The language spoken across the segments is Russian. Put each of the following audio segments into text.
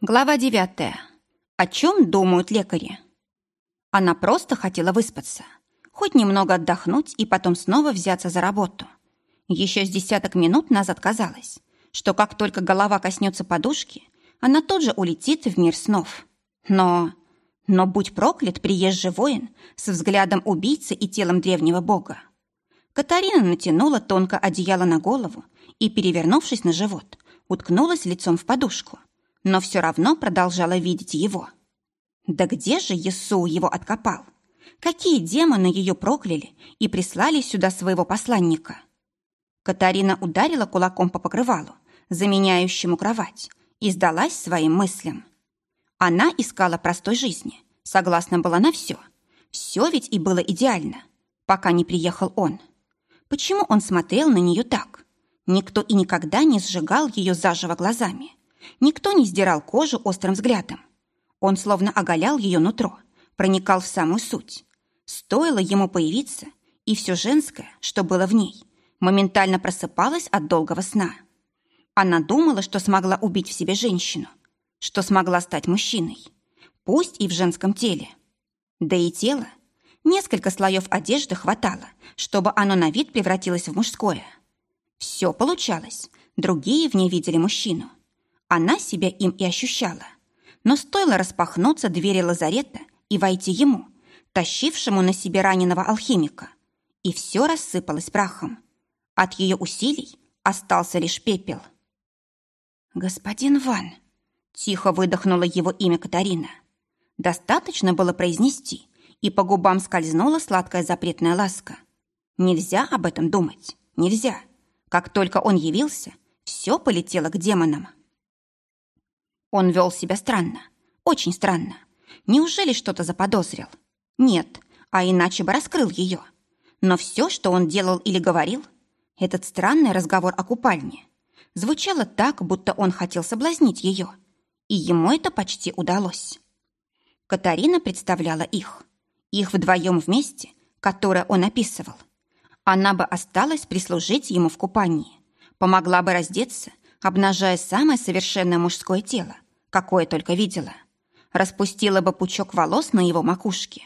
Глава девятая. О чем думают лекари? Она просто хотела выспаться, хоть немного отдохнуть и потом снова взяться за работу. Еще с десяток минут назад казалось, что как только голова коснется подушки, она тут же улетит в мир снов. Но... Но будь проклят приезжий воин с взглядом убийцы и телом древнего бога. Катарина натянула тонко одеяло на голову и, перевернувшись на живот, уткнулась лицом в подушку, но все равно продолжала видеть его. Да где же Есу его откопал? Какие демоны ее прокляли и прислали сюда своего посланника? Катарина ударила кулаком по покрывалу, заменяющему кровать, и сдалась своим мыслям. Она искала простой жизни, согласна была на все. Все ведь и было идеально, пока не приехал он. Почему он смотрел на нее так? Никто и никогда не сжигал ее заживо глазами. Никто не сдирал кожу острым взглядом. Он словно оголял ее нутро, проникал в самую суть. Стоило ему появиться, и все женское, что было в ней, моментально просыпалось от долгого сна. Она думала, что смогла убить в себе женщину, что смогла стать мужчиной, пусть и в женском теле. Да и тело. Несколько слоев одежды хватало, чтобы оно на вид превратилось в мужское – все получалось. Другие в ней видели мужчину. Она себя им и ощущала. Но стоило распахнуться двери лазарета и войти ему, тащившему на себе раненого алхимика, и все рассыпалось прахом. От ее усилий остался лишь пепел. «Господин Ван», — тихо выдохнула его имя Катарина. Достаточно было произнести, и по губам скользнула сладкая запретная ласка. Нельзя об этом думать, нельзя. Как только он явился, все полетело к демонам. Он вел себя странно, очень странно. Неужели что-то заподозрил? Нет, а иначе бы раскрыл ее. Но все, что он делал или говорил, этот странный разговор о купальне, звучало так, будто он хотел соблазнить ее. И ему это почти удалось. Катарина представляла их. Их вдвоем вместе, которое он описывал. Она бы осталась прислужить ему в купании, помогла бы раздеться, обнажая самое совершенное мужское тело, какое только видела. Распустила бы пучок волос на его макушке.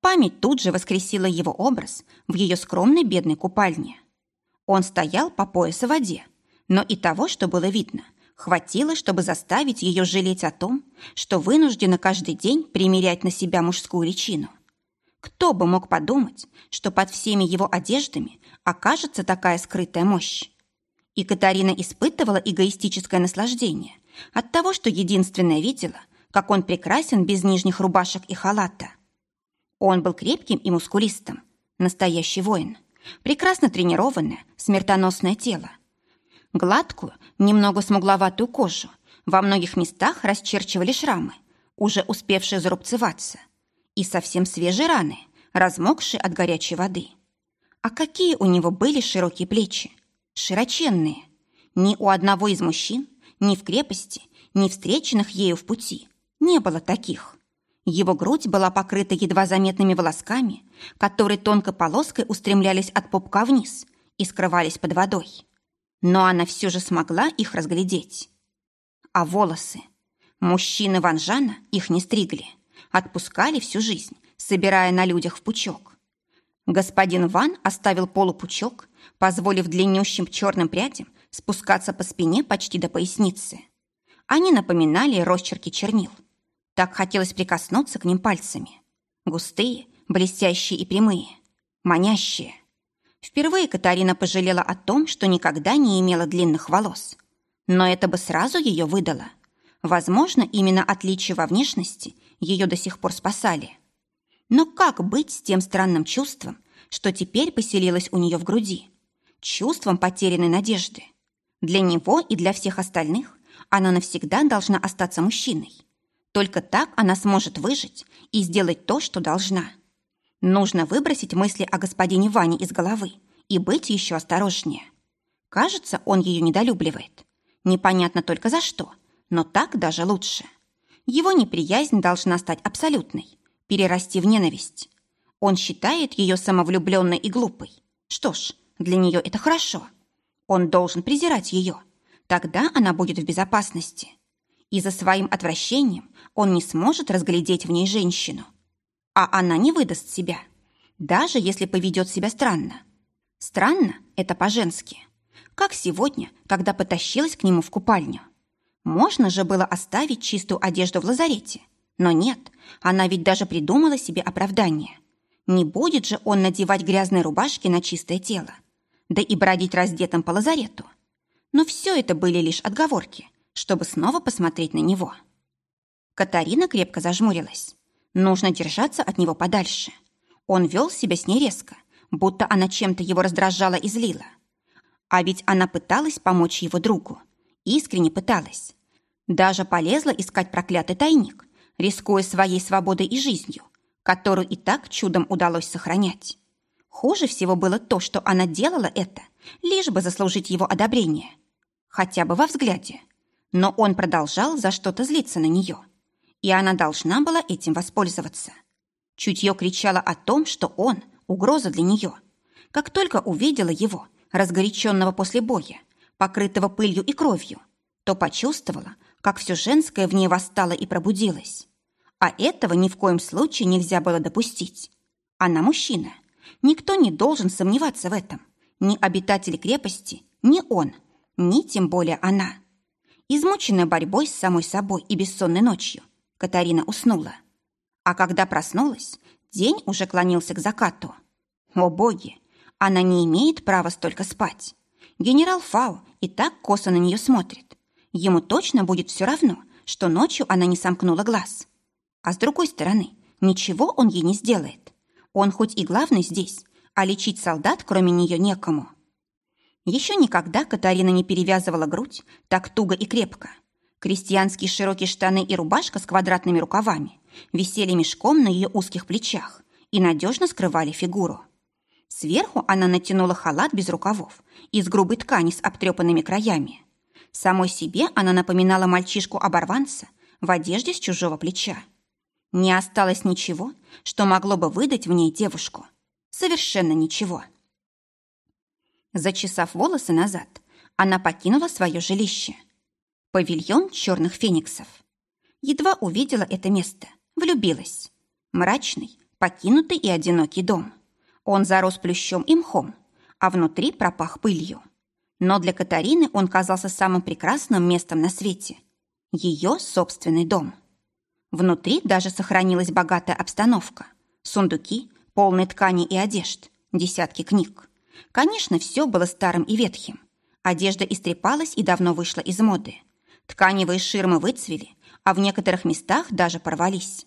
Память тут же воскресила его образ в ее скромной бедной купальне. Он стоял по поясу в воде, но и того, что было видно, хватило, чтобы заставить ее жалеть о том, что вынуждена каждый день примерять на себя мужскую личину. Кто бы мог подумать, что под всеми его одеждами окажется такая скрытая мощь? И Катарина испытывала эгоистическое наслаждение от того, что единственное видела, как он прекрасен без нижних рубашек и халата. Он был крепким и мускулистым, настоящий воин, прекрасно тренированное, смертоносное тело. Гладкую, немного смугловатую кожу, во многих местах расчерчивали шрамы, уже успевшие зарубцеваться – и совсем свежие раны, размокшие от горячей воды. А какие у него были широкие плечи, широченные. Ни у одного из мужчин, ни в крепости, ни встреченных ею в пути не было таких. Его грудь была покрыта едва заметными волосками, которые тонкой полоской устремлялись от попка вниз и скрывались под водой. Но она все же смогла их разглядеть. А волосы? Мужчины Ванжана их не стригли – отпускали всю жизнь, собирая на людях в пучок. Господин Ван оставил полупучок, позволив длиннющим черным прядям спускаться по спине почти до поясницы. Они напоминали росчерки чернил. Так хотелось прикоснуться к ним пальцами. Густые, блестящие и прямые. Манящие. Впервые Катарина пожалела о том, что никогда не имела длинных волос. Но это бы сразу ее выдало. Возможно, именно отличие во внешности ее до сих пор спасали. Но как быть с тем странным чувством, что теперь поселилось у нее в груди? Чувством потерянной надежды. Для него и для всех остальных она навсегда должна остаться мужчиной. Только так она сможет выжить и сделать то, что должна. Нужно выбросить мысли о господине Ване из головы и быть еще осторожнее. Кажется, он ее недолюбливает. Непонятно только за что, но так даже лучше. Его неприязнь должна стать абсолютной, перерасти в ненависть. Он считает ее самовлюбленной и глупой. Что ж, для нее это хорошо. Он должен презирать ее. Тогда она будет в безопасности. и за своим отвращением он не сможет разглядеть в ней женщину. А она не выдаст себя, даже если поведет себя странно. Странно – это по-женски. Как сегодня, когда потащилась к нему в купальню. Можно же было оставить чистую одежду в лазарете. Но нет, она ведь даже придумала себе оправдание. Не будет же он надевать грязные рубашки на чистое тело. Да и бродить раздетым по лазарету. Но все это были лишь отговорки, чтобы снова посмотреть на него. Катарина крепко зажмурилась. Нужно держаться от него подальше. Он вел себя с ней резко, будто она чем-то его раздражала и злила. А ведь она пыталась помочь его другу. Искренне пыталась. Даже полезла искать проклятый тайник, рискуя своей свободой и жизнью, которую и так чудом удалось сохранять. Хуже всего было то, что она делала это, лишь бы заслужить его одобрение. Хотя бы во взгляде. Но он продолжал за что-то злиться на нее. И она должна была этим воспользоваться. Чутье кричало о том, что он – угроза для нее. Как только увидела его, разгоряченного после боя, покрытого пылью и кровью, то почувствовала, как все женское в ней восстало и пробудилось. А этого ни в коем случае нельзя было допустить. Она мужчина. Никто не должен сомневаться в этом. Ни обитатели крепости, ни он, ни тем более она. Измученная борьбой с самой собой и бессонной ночью, Катарина уснула. А когда проснулась, день уже клонился к закату. О боги! Она не имеет права столько спать. Генерал Фау и так косо на нее смотрит. Ему точно будет все равно, что ночью она не сомкнула глаз. А с другой стороны, ничего он ей не сделает. Он хоть и главный здесь, а лечить солдат кроме нее некому. Еще никогда Катарина не перевязывала грудь так туго и крепко. Крестьянские широкие штаны и рубашка с квадратными рукавами висели мешком на ее узких плечах и надежно скрывали фигуру. Сверху она натянула халат без рукавов из грубой ткани с обтрепанными краями. Самой себе она напоминала мальчишку-оборванца в одежде с чужого плеча. Не осталось ничего, что могло бы выдать в ней девушку. Совершенно ничего. Зачесав волосы назад, она покинула свое жилище. Павильон черных фениксов. Едва увидела это место, влюбилась. Мрачный, покинутый и одинокий дом. Он зарос плющом и мхом, а внутри пропах пылью. Но для Катарины он казался самым прекрасным местом на свете. Ее собственный дом. Внутри даже сохранилась богатая обстановка. Сундуки, полные тканей и одежд, десятки книг. Конечно, все было старым и ветхим. Одежда истрепалась и давно вышла из моды. Тканевые ширмы выцвели, а в некоторых местах даже порвались.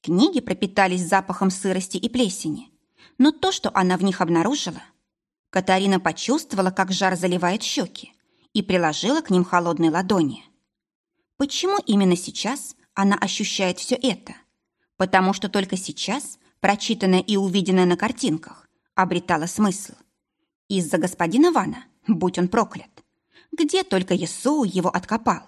Книги пропитались запахом сырости и плесени. Но то, что она в них обнаружила... Катарина почувствовала, как жар заливает щеки, и приложила к ним холодные ладони. Почему именно сейчас она ощущает все это. Потому что только сейчас прочитанное и увиденное на картинках обретало смысл. Из-за господина Вана, будь он проклят. Где только Есоу его откопал.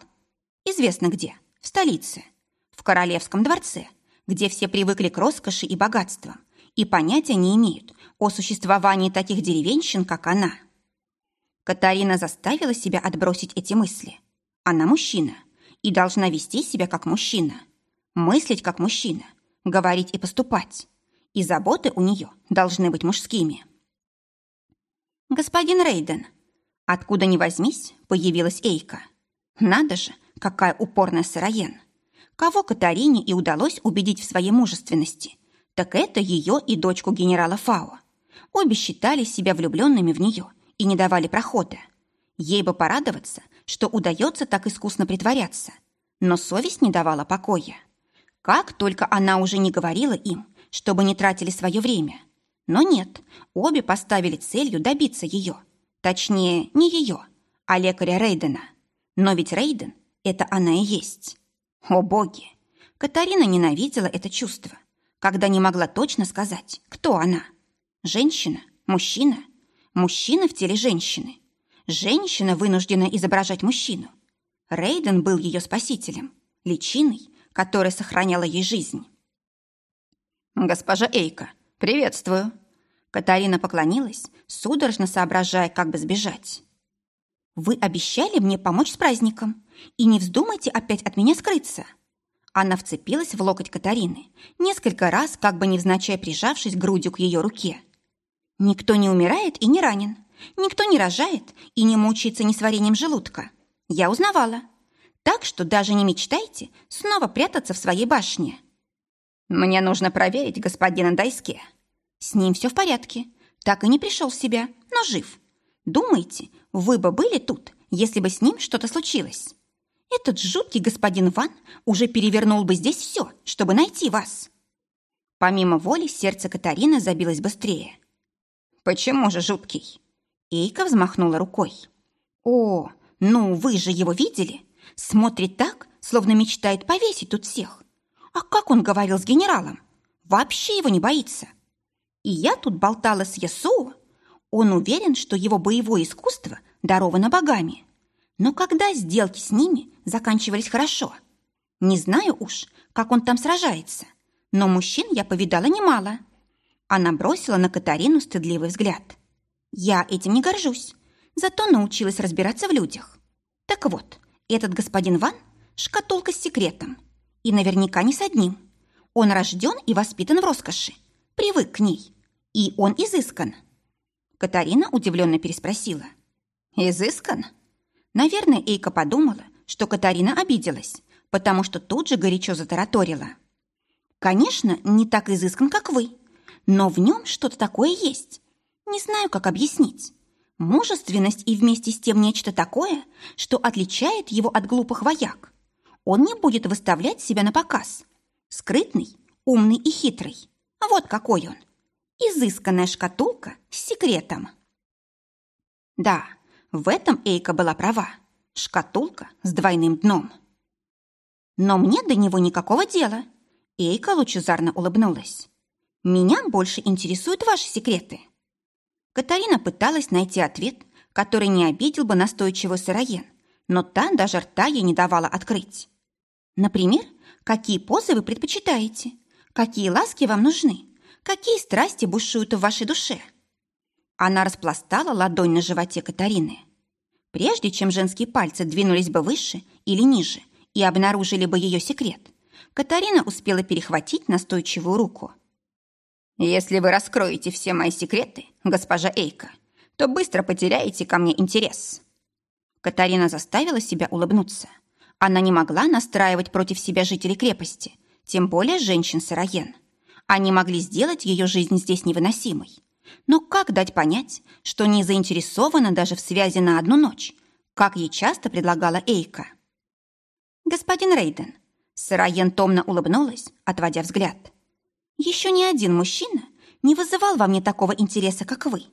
Известно где. В столице. В королевском дворце, где все привыкли к роскоши и богатствам и понятия не имеют о существовании таких деревенщин, как она. Катарина заставила себя отбросить эти мысли. Она мужчина – и должна вести себя как мужчина, мыслить как мужчина, говорить и поступать. И заботы у нее должны быть мужскими. «Господин Рейден», откуда ни возьмись, появилась Эйка. Надо же, какая упорная сыроен. Кого Катарине и удалось убедить в своей мужественности, так это ее и дочку генерала Фао. Обе считали себя влюбленными в нее и не давали прохода. Ей бы порадоваться, что удается так искусно притворяться. Но совесть не давала покоя. Как только она уже не говорила им, чтобы не тратили свое время. Но нет, обе поставили целью добиться ее. Точнее, не ее, а лекаря Рейдена. Но ведь Рейден – это она и есть. О боги! Катарина ненавидела это чувство, когда не могла точно сказать, кто она. Женщина? Мужчина? Мужчина в теле женщины – Женщина вынуждена изображать мужчину. Рейден был ее спасителем, личиной, которая сохраняла ей жизнь. «Госпожа Эйка, приветствую!» Катарина поклонилась, судорожно соображая, как бы сбежать. «Вы обещали мне помочь с праздником. И не вздумайте опять от меня скрыться. Она вцепилась в локоть Катарины, несколько раз, как бы невзначай прижавшись грудью к ее руке. Никто не умирает и не ранен. Никто не рожает и не мучается несварением желудка. Я узнавала. Так что даже не мечтайте снова прятаться в своей башне. Мне нужно проверить господина Дайске. С ним все в порядке. Так и не пришел в себя, но жив. Думаете, вы бы были тут, если бы с ним что-то случилось? Этот жуткий господин Ван уже перевернул бы здесь все, чтобы найти вас. Помимо воли сердце Катарины забилось быстрее. Почему же жуткий? Эйка взмахнула рукой. О, ну вы же его видели? Смотрит так, словно мечтает повесить тут всех. А как он говорил с генералом? Вообще его не боится. И я тут болтала с Ясуо. Он уверен, что его боевое искусство даровано богами. Но когда сделки с ними заканчивались хорошо? Не знаю уж, как он там сражается, но мужчин я повидала немало. Она бросила на Катарину стыдливый взгляд. Я этим не горжусь, зато научилась разбираться в людях. Так вот, этот господин Ван – шкатулка с секретом. И наверняка не с одним. Он рожден и воспитан в роскоши, привык к ней. И он изыскан. Катарина удивленно переспросила. «Изыскан?» Наверное, Эйка подумала, что Катарина обиделась, потому что тут же горячо затараторила. «Конечно, не так изыскан, как вы, но в нем что-то такое есть. Не знаю, как объяснить. Мужественность и вместе с тем нечто такое, что отличает его от глупых вояк. Он не будет выставлять себя на показ. Скрытный, умный и хитрый. Вот какой он. Изысканная шкатулка с секретом. Да, в этом Эйка была права. Шкатулка с двойным дном. Но мне до него никакого дела. Эйка лучезарно улыбнулась. Меня больше интересуют ваши секреты. Катарина пыталась найти ответ, который не обидел бы настойчивую сыроен, но та даже рта ей не давала открыть. Например, какие позы вы предпочитаете? Какие ласки вам нужны? Какие страсти бушуют в вашей душе? Она распластала ладонь на животе Катарины. Прежде чем женские пальцы двинулись бы выше или ниже и обнаружили бы ее секрет, Катарина успела перехватить настойчивую руку. «Если вы раскроете все мои секреты, госпожа Эйка, то быстро потеряете ко мне интерес». Катарина заставила себя улыбнуться. Она не могла настраивать против себя жителей крепости, тем более женщин-сыроен. Они могли сделать ее жизнь здесь невыносимой. Но как дать понять, что не заинтересована даже в связи на одну ночь, как ей часто предлагала Эйка? «Господин Рейден», Сыроен томно улыбнулась, отводя взгляд. «Еще ни один мужчина не вызывал во мне такого интереса, как вы.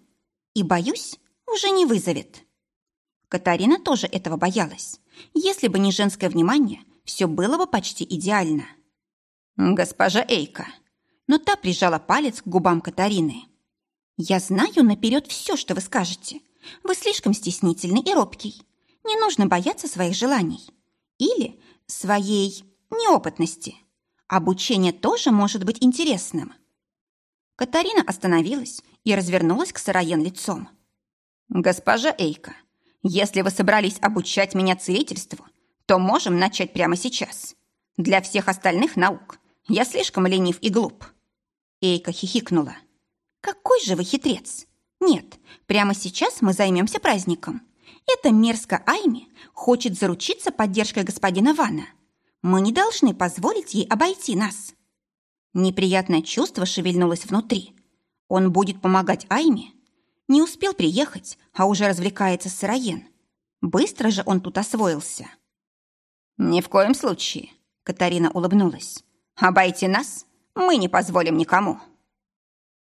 И, боюсь, уже не вызовет». Катарина тоже этого боялась. Если бы не женское внимание, все было бы почти идеально. «Госпожа Эйка», но та прижала палец к губам Катарины. «Я знаю наперед все, что вы скажете. Вы слишком стеснительный и робкий. Не нужно бояться своих желаний. Или своей неопытности. Обучение тоже может быть интересным». Катарина остановилась и развернулась к Сыроен лицом. «Госпожа Эйка, если вы собрались обучать меня целительству, то можем начать прямо сейчас. Для всех остальных наук я слишком ленив и глуп». Эйка хихикнула. «Какой же вы хитрец! Нет, прямо сейчас мы займемся праздником. Эта мерзко Айми хочет заручиться поддержкой господина Вана. Мы не должны позволить ей обойти нас». Неприятное чувство шевельнулось внутри. Он будет помогать Айме? Не успел приехать, а уже развлекается с Сыроен. Быстро же он тут освоился. «Ни в коем случае», — Катарина улыбнулась. «Обойти нас мы не позволим никому».